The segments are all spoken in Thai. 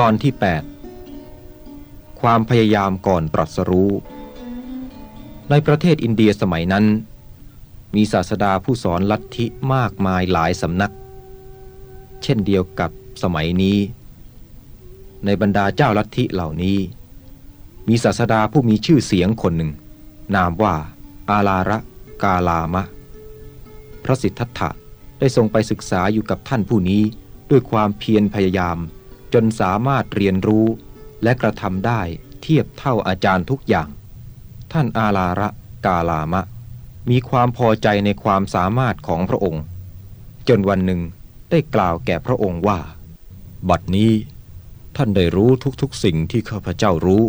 ตอนที่ 8 ความพยายามก่อนตรัสรู้ ในประเทศอินเดียสมัยนั้น มีศาสดาผู้สอนลัทธิมากมายหลายสำนัก เช่นเดียวกับสมัยนี้ ในบรรดาเจ้าลัทธิเหล่านี้ มีศาสดาผู้มีชื่อเสียงคนหนึ่ง นามว่าอาลาระกาลามะ พระสิทธัตถะได้ทรงไปศึกษาอยู่กับท่านผู้นี้ด้วยความเพียรพยายาม จนสามารถเรียนรู้และกระทำได้เทียบเท่าอาจารย์ทุกอย่าง ท่านอาลาระกาลามะ มีความพอใจในความสามารถของพระองค์ จนวันหนึ่งได้กล่าวแก่พระองค์ว่า บัดนี้ท่านได้รู้ทุกๆสิ่งที่ข้าพเจ้ารู้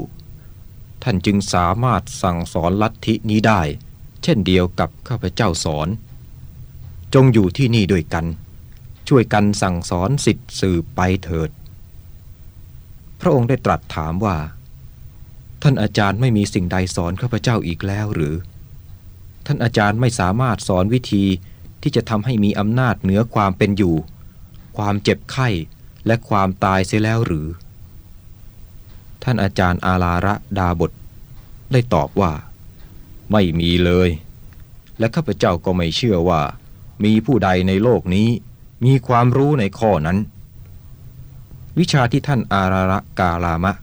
ท่านจึงสามารถสั่งสอนลัทธินี้ได้ เช่นเดียวกับข้าพเจ้าสอน จงอยู่ที่นี่ด้วยกัน ช่วยกันสั่งสอนสิทธิ์สืบไปเถิด ระองค์ได้ตรัสถามว่า ท่านอาจารย์ไม่มีสิ่งใดสอนข้าพเจ้าอีกแล้วหรือ ท่านอาจารย์ไม่สามารถสอนวิธีที่จะทำให้มีอำนาจเหนือความเป็นอยู่ ความเจ็บไข้และความตายเสียแล้วหรือ ท่านอาจารย์อาลาระดาบทได้ตอบว่า ไม่มีเลย และข้าพเจ้าก็ไม่เชื่อว่า มีผู้ใดในโลกนี้มีความรู้ในข้อนั้น วิชาที่ท่านอาราระกาลามะ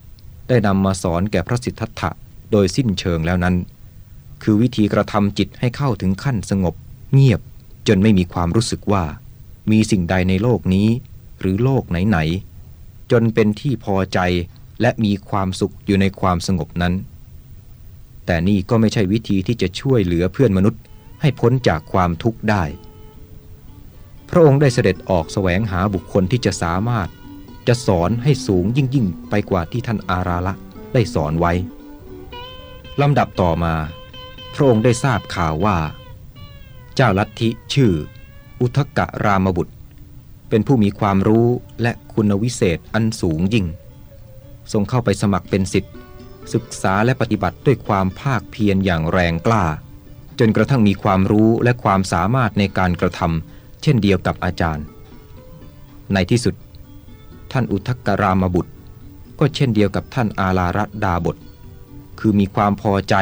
ได้นำมาสอนแก่พระสิทธัตถะโดยสิ้นเชิงแล้วนั้น คือวิธีกระทำจิตให้เข้าถึงขั้นสงบ เงียบจนไม่มีความรู้สึกว่า มีสิ่งใดในโลกนี้ หรือโลกไหนๆจนเป็นที่พอใจและมีความสุขอยู่ในความสงบนั้น แต่นี่ก็ไม่ใช่วิธีที่จะช่วยเหลือเพื่อนมนุษย์ให้พ้นจากความทุกข์ได้ พระองค์ได้เสด็จออกแสวงหาบุคคลที่จะสามารถ จะสอนให้สูงยิ่งยิ่งไปกว่าที่ท่านอาราละได้สอนไว้ลำดับต่อมาพระองค์ได้ทราบข่าวว่า เจ้าลัทธิชื่อ อุทกะรามบุตร เป็นผู้มีความรู้และคุณวิเศษอันสูงยิ่ง ทรงเข้าไปสมัครเป็นสิทธิ์ศึกษาและปฏิบัติด้วยความภาคเพียรอย่างแรงกล้า จนกระทั่งมีความรู้และความสามารถในการกระทำเช่นเดียวกับอาจารย์ ในที่สุด ท่านอุทกรามบุตร ก็เช่นเดียวกับท่านอาลารัดาบท คือมีความพอใจ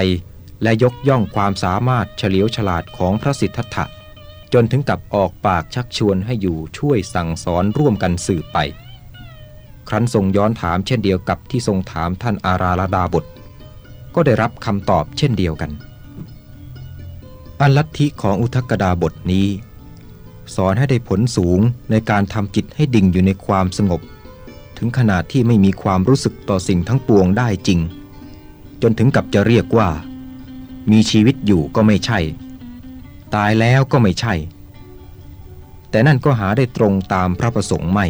และยกย่องความสามารถเฉลียวฉลาดของพระสิทธัตถะจนถึงกับออกปากชักชวนให้อยู่ช่วยสั่งสอนร่วมกันสืบไป ครั้นทรงย้อนถามเช่นเดียวกับที่ทรงถามท่านอาราลดาบท ก็ได้รับคำตอบเช่นเดียวกัน อันลัทธิของอุทกดาบทนี้ สอนให้ได้ผลสูงในการทำจิตให้ดิ่งอยู่ในความสงบ ถึงขนาดที่ไม่มีความรู้สึกต่อสิ่งทั้งปวงได้จริง จนถึงกับจะเรียกว่า มีชีวิตอยู่ก็ไม่ใช่ ตายแล้วก็ไม่ใช่ แต่นั่นก็หาได้ตรงตามพระประสงค์ไม่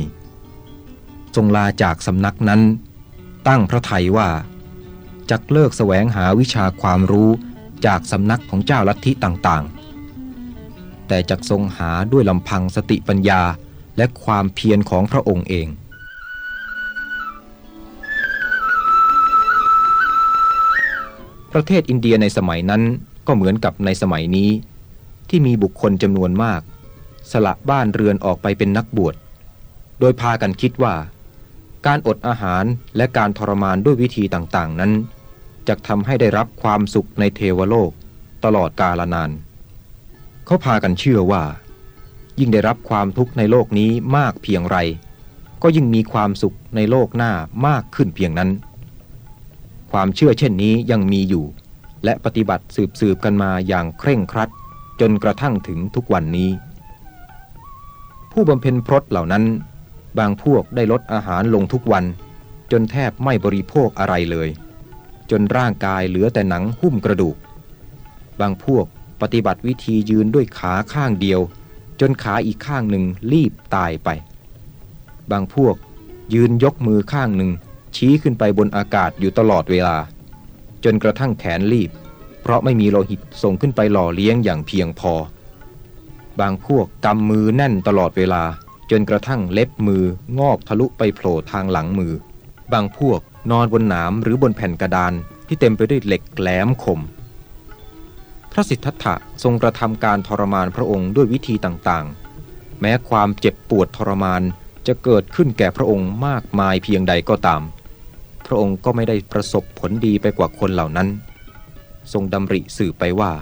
ทรงลาจากสำนักนั้น ตั้งพระไทยว่าจักเลิกแสวงหาวิชาความรู้จากสำนักของเจ้าลัทธิต่างๆ แต่จักทรงหาด้วยลำพังสติปัญญาและความเพียรของพระองค์เอง ประเทศอินเดียในสมัยนั้นก็เหมือนกับในสมัยนี้ ที่มีบุคคลจำนวนมาก สละบ้านเรือนออกไปเป็นนักบวช โดยพากันคิดว่า การอดอาหารและการทรมานด้วยวิธีต่างๆ นั้นจะทำให้ได้รับความสุขในเทวโลก ตลอดกาลนาน เขาพากันเชื่อว่า ยิ่งได้รับความทุกข์ในโลกนี้มากเพียงไร ก็ยิ่งมีความสุขในโลกหน้ามากขึ้นเพียงนั้น ความเชื่อเช่นนี้ยังมีอยู่ และปฏิบัติสืบสืบกันมาอย่างเคร่งครัด จนกระทั่งถึงทุกวันนี้ ผู้บำเพ็ญพรตเหล่านั้น บางพวกได้ลดอาหารลงทุกวัน จนแทบไม่บริโภคอะไรเลย จนร่างกายเหลือแต่หนังหุ้มกระดูก บางพวกปฏิบัติวิธียืนด้วยขาข้างเดียว จนขาอีกข้างหนึ่งรีบตายไป บางพวกยืนยกมือข้างหนึ่ง ชี้ขึ้นไปบนอากาศอยู่ตลอดเวลา จนกระทั่งแขนรีบ เพราะไม่มีโลหิตส่งขึ้นไปหล่อเลี้ยงอย่างเพียงพอ บางพวกกำมือแน่นตลอดเวลา จนกระทั่งเล็บมืองอกทะลุไปโผล่ทางหลังมือ บางพวกนอนบนหนามหรือบนแผ่นกระดานที่เต็มไปด้วยเหล็กแหลมคม พระสิทธัตถะทรงกระทำการทรมานพระองค์ด้วยวิธีต่างๆ แม้ความเจ็บปวดทรมานจะเกิดขึ้นแก่พระองค์มากมายเพียงใดก็ตาม ระองค์ก็ไม่ได้ประสบผลดีไปกว่าคนเหล่านั้น ทรงดำริสื่อไปว่า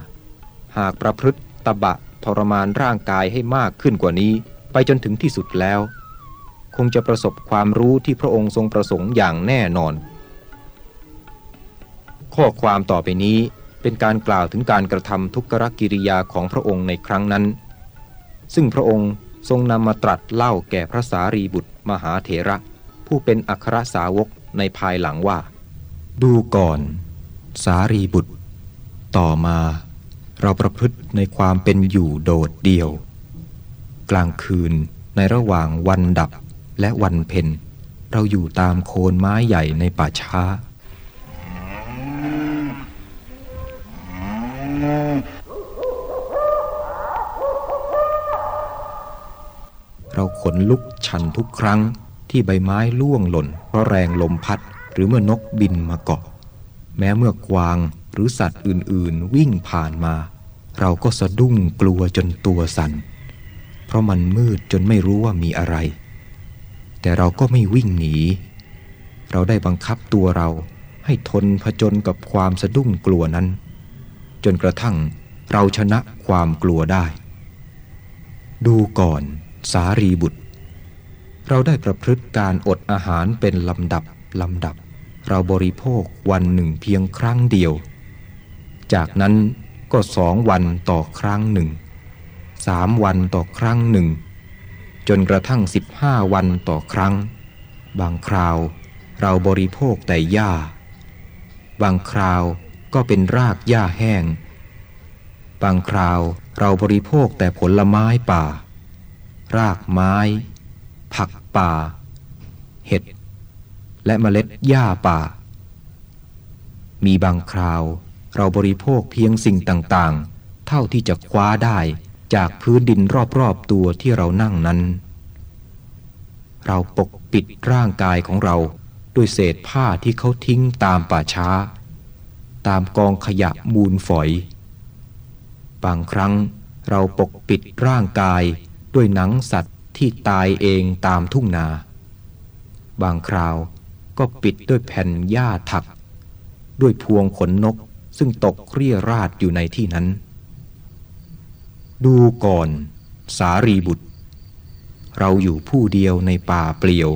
หากประพฤติตบะทรมานร่างกายให้มากขึ้นกว่านี้ ไปจนถึงที่สุดแล้ว คงจะประสบความรู้ที่พระองค์ทรงประสงค์อย่างแน่นอน ข้อความต่อไปนี้เป็นการกล่าวถึงการกระทำทุกขกิริยาของพระองค์ในครั้งนั้น ซึ่งพระองค์ทรงนำมาตรัสเล่าแก่พระสารีบุตรมหาเถระ ผู้เป็นอัครสาวก ในภายหลังว่า ดูก่อน สารีบุตร ต่อมา เราประพฤติในความเป็นอยู่โดดเดี่ยว กลางคืนในระหว่างวันดับและวันเพ็ญเราอยู่ตามโคนไม้ใหญ่ในป่าช้า เราขนลุกชันทุกครั้ง ที่ใบไม้ล่วงหล่น เพราะแรงลมพัด หรือเมื่อนกบินมาเกาะ แม้เมื่อกวางหรือสัตว์อื่นๆ วิ่งผ่านมา เราก็สะดุ้งกลัวจนตัวสัน่น เพราะมันมืดจนไม่รู้ว่ามีอะไร แต่เราก็ไม่วิ่งหนี เราได้บังคับตัวเราให้ทนผจญกับความสะดุ้งกลัวนั้น จนกระทั่งเราชนะความกลัวได้ ดูก่อนสารีบุตร เราได้ประพฤติการอดอาหารเป็นลำดับลำดับ เราบริโภควันหนึ่งเพียงครั้งเดียว จากนั้นก็สองวันต่อครั้งหนึ่งสามวันต่อครั้งหนึ่ง จนกระทั่งสิบห้าวันต่อครั้ง บางคราวเราบริโภคแต่หญ้า บางคราวก็เป็นรากหญ้าแห้ง บางคราวเราบริโภคแต่ผลไม้ป่า รากไม้ ป่า เห็ด และเมล็ดหญ้าป่า มีบางคราวเราบริโภคเพียงสิ่งต่างๆ เท่าที่จะคว้าได้จากพื้นดินรอบๆตัวที่เรานั่งนั้น เราปกปิดร่างกายของเราด้วยเศษผ้าที่เขาทิ้งตามป่าช้า ตามกองขยะมูลฝอย บางครั้งเราปกปิดร่างกายด้วยหนังสัตว์ ที่ตายเองตามทุ่งนา บางคราวก็ปิดด้วยแผ่นหญ้าถัก ด้วยพวงขนนกซึ่งตกเรียราดอยู่ในที่นั้น ดูก่อน สารีบุตร เราอยู่ผู้เดียวในป่าเปลี่ยว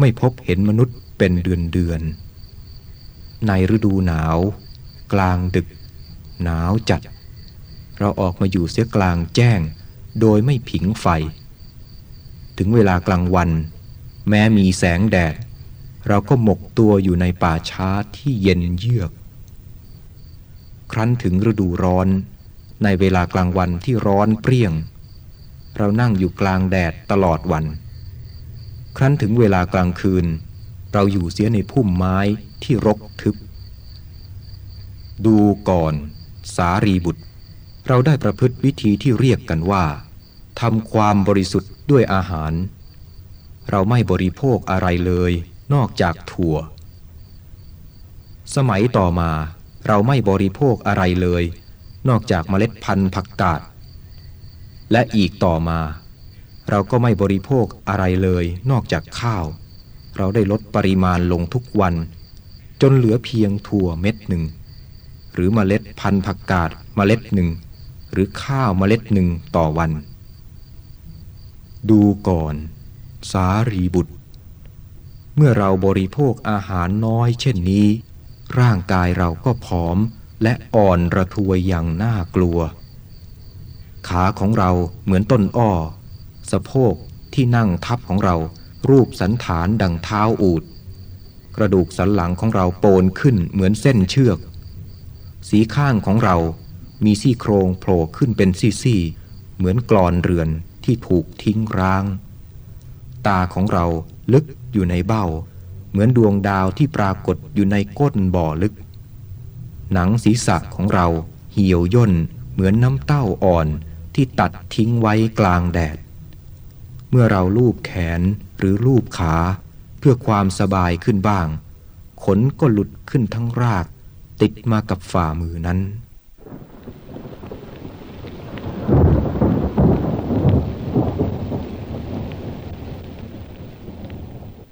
ไม่พบเห็นมนุษย์เป็นเดือนเดือน ในฤดูหนาว กลางดึก หนาวจัด เราออกมาอยู่เสียกลางแจ้ง โดยไม่ผิงไฟ ถึงเวลากลางวัน แม้มีแสงแดด เราก็หมกตัวอยู่ในป่าช้าที่เย็นเยือก ครั้นถึงฤดูร้อน ในเวลากลางวันที่ร้อนเปรี้ยง เรานั่งอยู่กลางแดดตลอดวัน ครั้นถึงเวลากลางคืน เราอยู่เสียในพุ่มไม้ที่รกทึบ ดูก่อน สารีบุตร เราได้ประพฤติวิธีที่เรียกกันว่า ทำความบริสุทธิ์ด้วยอาหาร เราไม่บริโภคอะไรเลย นอกจากถั่ว สมัยต่อมาเราไม่บริโภคอะไรเลย นอกจากเมล็ดพันธุ์ผักกาดและอีกต่อมา เราก็ไม่บริโภคอะไรเลย นอกจากข้าว เราได้ลดปริมาณลงทุกวัน จนเหลือเพียงถั่วเม็ดหนึ่ง หรือเมล็ดพันธุ์ผักกาดเมล็ดหนึ่ง หรือข้าวเมล็ดหนึ่งต่อวัน ดูก่อน สารีบุตร เมื่อเราบริโภคอาหารน้อยเช่นนี้ ร่างกายเราก็ผอมและอ่อนระทวยอย่างน่ากลัว ขาของเราเหมือนต้นอ้อ สะโพกที่นั่งทับของเรารูปสันฐานดังเท้าอูด กระดูกสันหลังของเราโปนขึ้นเหมือนเส้นเชือก สีข้างของเรามีซี่โครงโผล่ขึ้นเป็นซี่ๆเหมือนกรอนเรือน ที่ถูกทิ้งร้าง ตาของเราลึกอยู่ในเบ้า เหมือนดวงดาวที่ปรากฏอยู่ในก้นบ่อลึก หนังศีรษะของเราเหี่ยวย่นเหมือนน้ำเต้าอ่อนที่ตัดทิ้งไว้กลางแดด เมื่อเราลูบแขนหรือลูบขาเพื่อความสบายขึ้นบ้าง ขนก็หลุดขึ้นทั้งราก ติดมากับฝ่ามือนั้น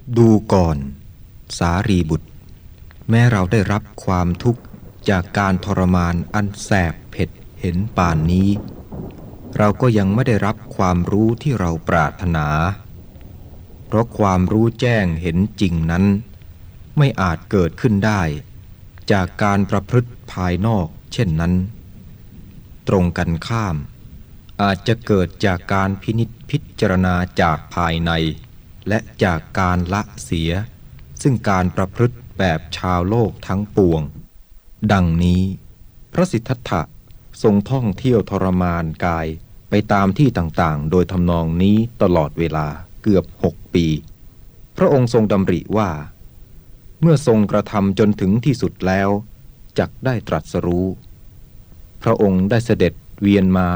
ด ดูก่อน สารีบุตร แม้เราได้รับความทุกข์จากการทรมานอันแสบเผ็ดเห็นป่านนี้ เราก็ยังไม่ได้รับความรู้ที่เราปรารถนา เพราะความรู้แจ้งเห็นจริงนั้น ไม่อาจเกิดขึ้นได้ จากการประพฤติภายนอกเช่นนั้น ตรงกันข้าม อาจจะเกิดจากการพินิจพิจารณาจากภายใน และจากการละเสีย ซึ่งการประพฤติแบบชาวโลกทั้งปวง ดังนี้ พระสิทธัตถะทรงท่องเที่ยวทรมานกายไปตามที่ต่างๆ โดยทำนองนี้ตลอดเวลาเกือบหกปี พระองค์ทรงดำริว่า เมื่อทรงกระทำจนถึงที่สุดแล้วจักได้ตรัสรู้ พระองค์ได้เสด็จเวียนมา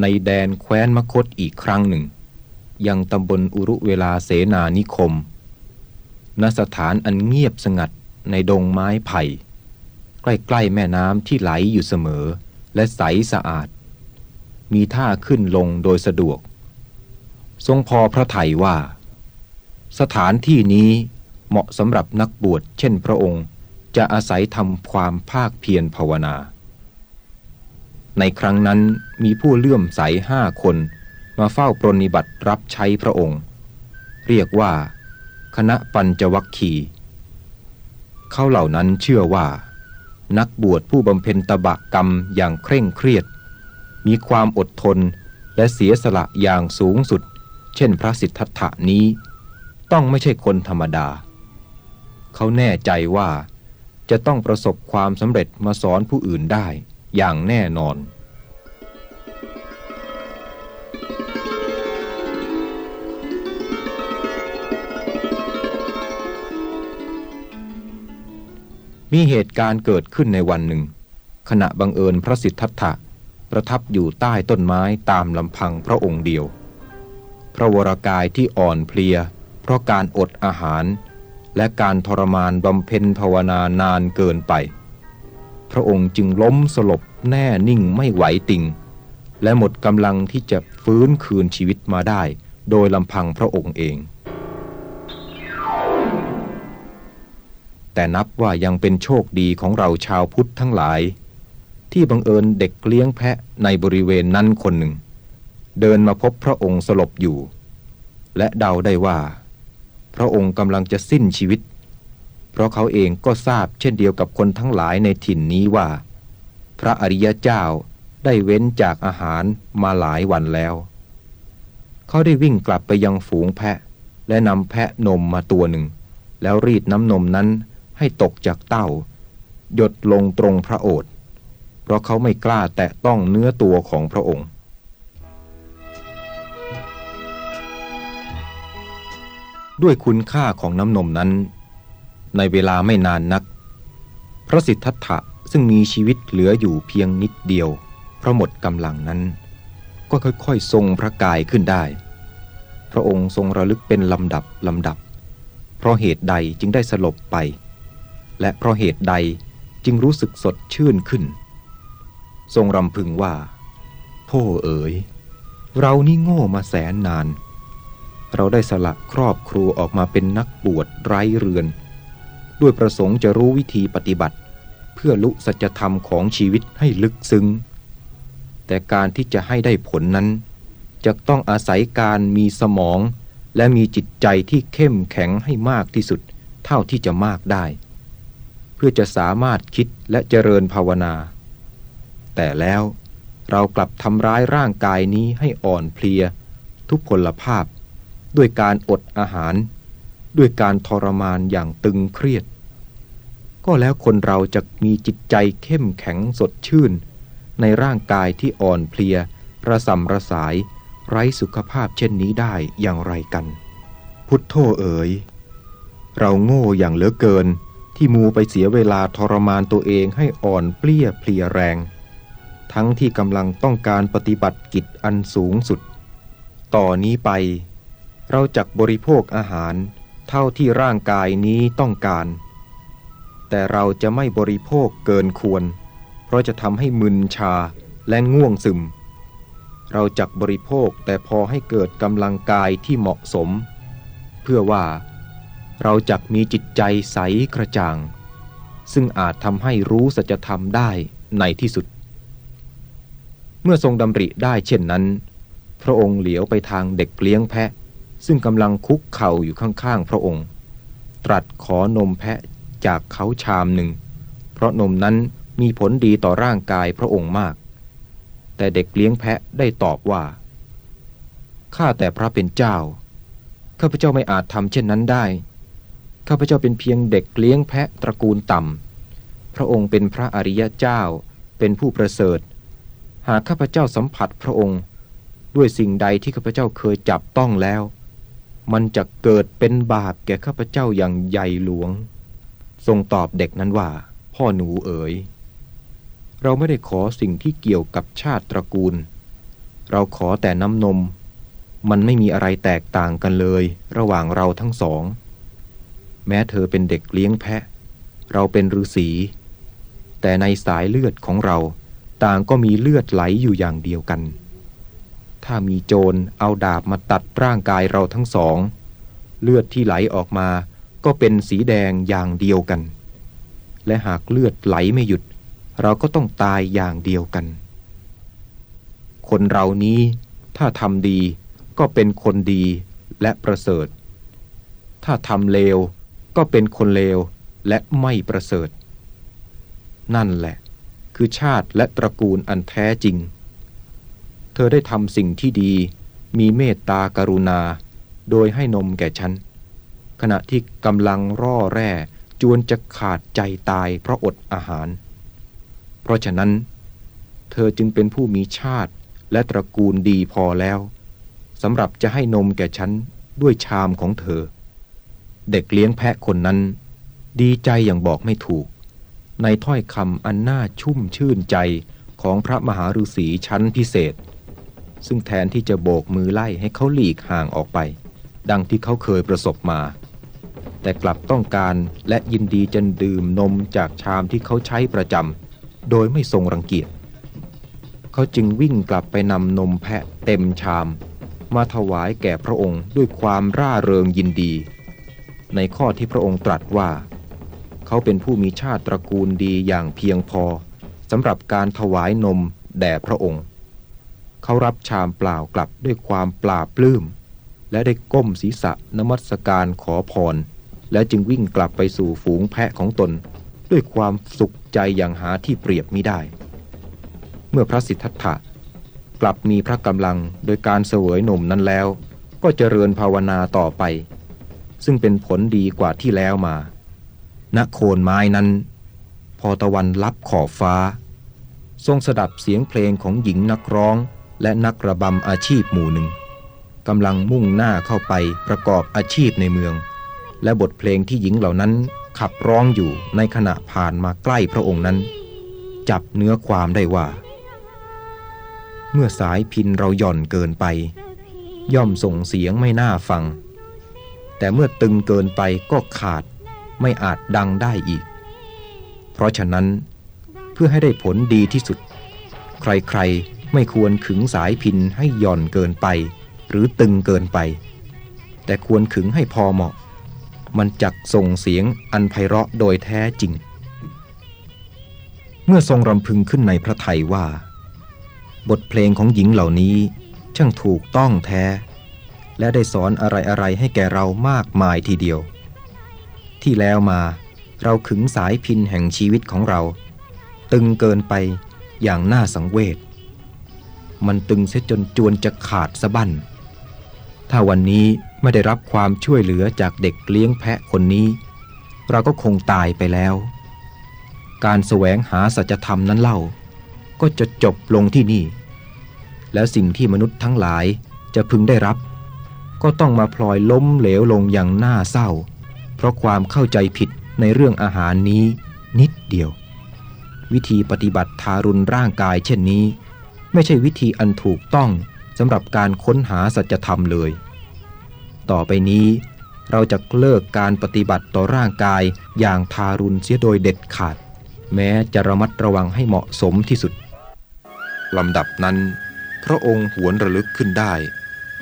ในแดนแคว้นมคตอีกครั้งหนึ่ง ยังตำบลอุรุเวลาเสนานิคม ณสถานอันเงียบสงัดในดงไม้ไผ่ ใกล้ๆแม่น้ำที่ไหลอยู่เสมอ และใสสะอาด มีท่าขึ้นลงโดยสะดวก ทรงพอพระไถยว่า สถานที่นี้เหมาะสำหรับนักบวชเช่นพระองค์จะอาศัยทำความภาคเพียรภาวนา ในครั้งนั้นมีผู้เลื่อมใสห้าคน มาเฝ้าปรนิบัติรับใช้พระองค์ เรียกว่า คณะปัญจวัคคีย์เขาเหล่านั้นเชื่อว่า นักบวชผู้บำเพ็ญตบะกรรมอย่างเคร่งเครียด มีความอดทนและเสียสละอย่างสูงสุด เช่นพระสิทธัตถะนี้ ต้องไม่ใช่คนธรรมดา เขาแน่ใจว่าจะต้องประสบความสำเร็จมาสอนผู้อื่นได้อย่างแน่นอน มีเหตุการณ์เกิดขึ้นในวันหนึ่ง ขณะบังเอิญพระสิทธัตถะประทับอยู่ใต้ต้นไม้ตามลำพังพระองค์เดียว พระวรากายที่อ่อนเพลีย เพราะการอดอาหาร และการทรมานบำเพ็ญภาวนานานเกินไป พระองค์จึงล้มสลบแน่นิ่งไม่ไหวติง และหมดกำลังที่จะฟื้นคืนชีวิตมาได้ โดยลำพังพระองค์เอง แต่นับว่ายังเป็นโชคดีของเราชาวพุทธทั้งหลาย ที่บังเอิญเด็กเลี้ยงแพะในบริเวณนั้นคนหนึ่ง เดินมาพบพระองค์สลบอยู่ และเดาได้ว่า พระองค์กำลังจะสิ้นชีวิต เพราะเขาเองก็ทราบเช่นเดียวกับคนทั้งหลายในถิ่นนี้ว่า พระอริยเจ้าได้เว้นจากอาหารมาหลายวันแล้ว เขาได้วิ่งกลับไปยังฝูงแพะและนำแพะนมมาตัวหนึ่ง แล้วรีดน้ำนมนั้น ให้ตกจากเต้า หยดลงตรงพระโอษฐ์เพราะเขาไม่กล้าแตะต้องเนื้อตัวของพระองค์ ด้วยคุณค่าของน้ำนมนั้น ในเวลาไม่นานนัก พระสิทธัตถะซึ่งมีชีวิตเหลืออยู่เพียงนิดเดียว เพราะหมดกำลังนั้น ก็ค่อยๆ ทรงพระกายขึ้นได้ พระองค์ทรงระลึกเป็นลำดับลำดับ เพราะเหตุใดจึงได้สลบไป และเพราะเหตุใดจึงรู้สึกสดชื่นขึ้น ทรงรำพึงว่า พ่อเอ๋ย เรานี่โง่มาแสนนาน เราได้สละครอบครัวออกมาเป็นนักบวชไร้เรือน ด้วยประสงค์จะรู้วิธีปฏิบัติ เพื่อลุสัจธรรมของชีวิตให้ลึกซึ้ง แต่การที่จะให้ได้ผลนั้นจะต้องอาศัยการมีสมอง และมีจิตใจที่เข้มแข็งให้มากที่สุด เท่าที่จะมากได้ พื่อจะสามารถคิดและเจริญภาวนา แต่แล้วเรากลับทำร้ายร่างกายนี้ให้อ่อนเพลีย ทุพพลภาพ ด้วยการอดอาหาร ด้วยการทรมานอย่างตึงเครียด ก็แล้วคนเราจะมีจิตใจเข้มแข็งสดชื่น ในร่างกายที่อ่อนเพลีย ระสำระสาย ไร้สุขภาพเช่นนี้ได้อย่างไรกัน พุทโธเอ๋ย เราโง่อย่างเหลือเกิน ที่มูไปเสียเวลาทรมานตัวเองให้อ่อนเปลี้ยเพลียแรง ทั้งที่กำลังต้องการปฏิบัติกิจอันสูงสุด ต่อนนี้ไป เราจักบริโภคอาหารเท่าที่ร่างกายนี้ต้องการ แต่เราจะไม่บริโภคเกินควร เพราะจะทำให้มึนชาและง่วงซึม เราจักบริโภคแต่พอให้เกิดกำลังกายที่เหมาะสม เพื่อว่า เราจักมีจิตใจใสกระจ่าง ซึ่งอาจทำให้รู้สัจธรรมได้ในที่สุด เมื่อทรงดำริได้เช่นนั้น พระองค์เหลียวไปทางเด็กเลี้ยงแพะ ซึ่งกำลังคุกเข่าอยู่ข้างๆพระองค์ ตรัสขอนมแพะจากเขาชามหนึ่ง เพราะนมนั้นมีผลดีต่อร่างกายพระองค์มาก แต่เด็กเลี้ยงแพะได้ตอบว่า ข้าแต่พระเป็นเจ้า ข้าพเจ้าไม่อาจทำเช่นนั้นได้ ข้าพเจ้าเป็นเพียงเด็กเลี้ยงแพะตระกูลต่ำ พระองค์เป็นพระอริยเจ้า เป็นผู้ประเสริฐ หากข้าพเจ้าสัมผัสพระองค์ ด้วยสิ่งใดที่ข้าพเจ้าเคยจับต้องแล้ว มันจะเกิดเป็นบาปแก่ข้าพเจ้าอย่างใหญ่หลวง ทรงตอบเด็กนั้นว่า พ่อหนูเอ๋ย เราไม่ได้ขอสิ่งที่เกี่ยวกับชาติตระกูล เราขอแต่น้ำนม มันไม่มีอะไรแตกต่างกันเลย ระหว่างเราทั้งสอง แม้เธอเป็นเด็กเลี้ยงแพะ เราเป็นฤาษี แต่ในสายเลือดของเราต่างก็มีเลือดไหลอยู่อย่างเดียวกัน ถ้ามีโจรเอาดาบมาตัดร่างกายเราทั้งสอง เลือดที่ไหลออกมาก็เป็นสีแดงอย่างเดียวกัน และหากเลือดไหลไม่หยุด เราก็ต้องตายอย่างเดียวกัน คนเรานี้ถ้าทำดีก็เป็นคนดีและประเสริฐ ถ้าทำเลว ก็เป็นคนเลวและไม่ประเสริฐ นั่นแหละ คือชาติและตระกูลอันแท้จริง เธอได้ทำสิ่งที่ดี มีเมตตากรุณา โดยให้นมแก่ฉัน ขณะที่กำลังร่อแร่จวนจะขาดใจตายเพราะอดอาหาร เพราะฉะนั้น เธอจึงเป็นผู้มีชาติและตระกูลดีพอแล้วสำหรับจะให้นมแก่ฉันด้วยชามของเธอ เด็กเลี้ยงแพะคนนั้น ดีใจอย่างบอกไม่ถูก ในถ้อยคำอันน่าชุ่มชื่นใจของพระมหาฤาษีชั้นพิเศษ ซึ่งแทนที่จะโบกมือไล่ให้เขาหลีกห่างออกไป ดังที่เขาเคยประสบมา แต่กลับต้องการและยินดีจะดื่มนมจากชามที่เขาใช้ประจำโดยไม่ทรงรังเกียจเขาจึงวิ่งกลับไปนำนมแพะเต็มชาม มาถวายแก่พระองค์ด้วยความร่าเริงยินดี ในข้อที่พระองค์ตรัสว่า เขาเป็นผู้มีชาติตระกูลดีอย่างเพียงพอสำหรับการถวายนมแด่พระองค์ เขารับชามเปล่ากลับด้วยความปลาบปลื้ม และได้ก้มศีรษะนมัสการขอพร และจึงวิ่งกลับไปสู่ฝูงแพะของตน ด้วยความสุขใจอย่างหาที่เปรียบไม่ได้ เมื่อพระสิทธัตถะกลับมีพระกำลังโดยการเสวยนมนั้นแล้ว ก็เจริญภาวนาต่อไป ซึ่งเป็นผลดีกว่าที่แล้วมา ณโคนไม้นั้น พอตะวันลับขอบฟ้า ทรงสดับเสียงเพลงของหญิงนักร้องและนักระบำอาชีพหมู่หนึ่งกำลังมุ่งหน้าเข้าไปประกอบอาชีพในเมือง และบทเพลงที่หญิงเหล่านั้นขับร้องอยู่ในขณะผ่านมาใกล้พระองค์นั้น จับเนื้อความได้ว่า เมื่อสายพินเราหย่อนเกินไป ย่อมส่งเสียงไม่น่าฟัง แต่เมื่อตึงเกินไปก็ขาดไม่อาจดังได้อีก เพราะฉะนั้นเพื่อให้ได้ผลดีที่สุด ใครๆไม่ควรขึงสายพินให้หย่อนเกินไป หรือตึงเกินไป แต่ควรขึงให้พอเหมาะ มันจักส่งเสียงอันไพเราะโดยแท้จริง เมื่อทรงรำพึงขึ้นในพระไทยว่า บทเพลงของหญิงเหล่านี้ช่างถูกต้องแท้ และได้สอนอะไรๆให้แก่เรามากมายทีเดียว ที่แล้วมาเราขึงสายพินแห่งชีวิตของเรา ตึงเกินไปอย่างน่าสังเวช มันตึงเสียจนจวนจะขาดสะบั้น ถ้าวันนี้ไม่ได้รับความช่วยเหลือจากเด็กเลี้ยงแพะคนนี้ เราก็คงตายไปแล้ว การแสวงหาสัจธรรมนั้นเล่า ก็จะจบลงที่นี่ แล้วสิ่งที่มนุษย์ทั้งหลายจะพึงได้รับ ก็ต้องมาพลอยล้มเหลวลงอย่างน่าเศร้า เพราะความเข้าใจผิดในเรื่องอาหารนี้นิดเดียว วิธีปฏิบัติทารุณร่างกายเช่นนี้ ไม่ใช่วิธีอันถูกต้องสำหรับการค้นหาสัจธรรมเลย ต่อไปนี้เราจะเลิกการปฏิบัติต่อร่างกายอย่างทารุณเสียโดยเด็ดขาด แม้จะระมัดระวังให้เหมาะสมที่สุดลำดับนั้น พระองค์หวนระลึกขึ้นได้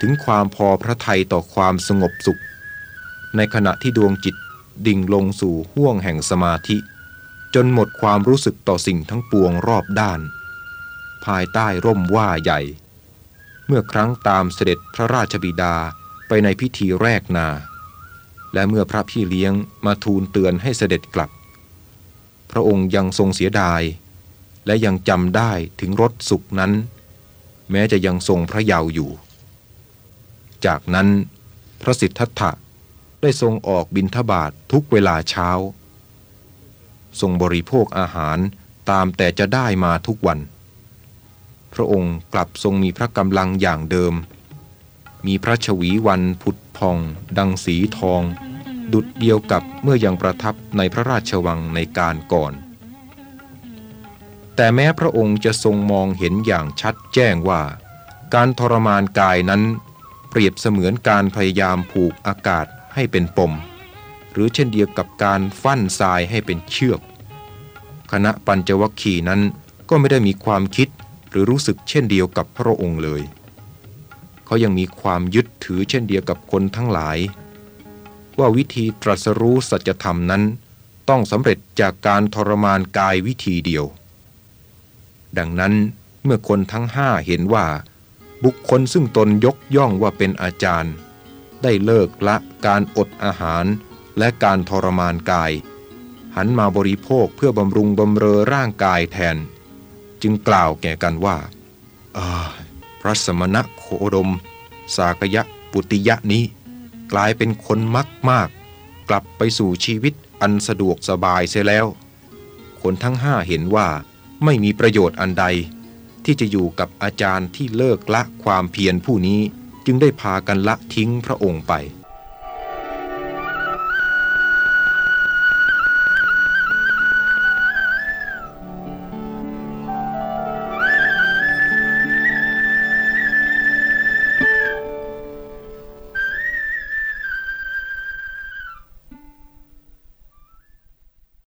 ถึงความพอพระทัยต่อความสงบสุข ในขณะที่ดวงจิตดิ่งลงสู่ห้วงแห่งสมาธิ จนหมดความรู้สึกต่อสิ่งทั้งปวงรอบด้าน ภายใต้ร่มว่าใหญ่ เมื่อครั้งตามเสด็จพระราชบิดาไปในพิธีแรกนา และเมื่อพระพี่เลี้ยงมาทูลเตือนให้เสด็จกลับ พระองค์ยังทรงเสียดาย และยังจำได้ถึงรสสุขนั้น แม้จะยังทรงพระเยาว์อยู่ จากนั้น พระสิทธัตถะได้ทรงออกบินทบาททุกเวลาเช้า ทรงบริโภคอาหารตามแต่จะได้มาทุกวัน พระองค์กลับทรงมีพระกำลังอย่างเดิม มีพระชวีวันผุดพอง ดังสีทอง ดุดเดียวกับเมื่อยังประทับในพระราชวังในการก่อน แต่แม้พระองค์จะทรงมองเห็นอย่างชัดแจ้งว่า การทรมานกายนั้น เปรียบเสมือนการพยายามผูกอากาศให้เป็นปม หรือเช่นเดียวกับการฟั่นทรายให้เป็นเชือก คณะปัญจวัคคีย์นั้นก็ไม่ได้มีความคิดหรือรู้สึกเช่นเดียวกับพระองค์เลย เขายังมีความยึดถือเช่นเดียวกับคนทั้งหลาย ว่าวิธีตรัสรู้สัจธรรมนั้น ต้องสำเร็จจากการทรมานกายวิธีเดียว ดังนั้นเมื่อคนทั้งห้าเห็นว่า บุคคลซึ่งตนยกย่องว่าเป็นอาจารย์ ได้เลิกละการอดอาหารและการทรมานกาย หันมาบริโภคเพื่อบำรุงบำเรอร่างกายแทน จึงกล่าวแก่กันว่าพระสมณะโคดม สากยะปุติยะนี้ กลายเป็นคนมักมาก กลับไปสู่ชีวิตอันสะดวกสบายเสียแล้ว คนทั้งห้าเห็นว่าไม่มีประโยชน์อันใด ที่จะอยู่กับอาจารย์ที่เลิกละความเพียรผู้นี้จึงได้พากันละทิ้งพระองค์ไป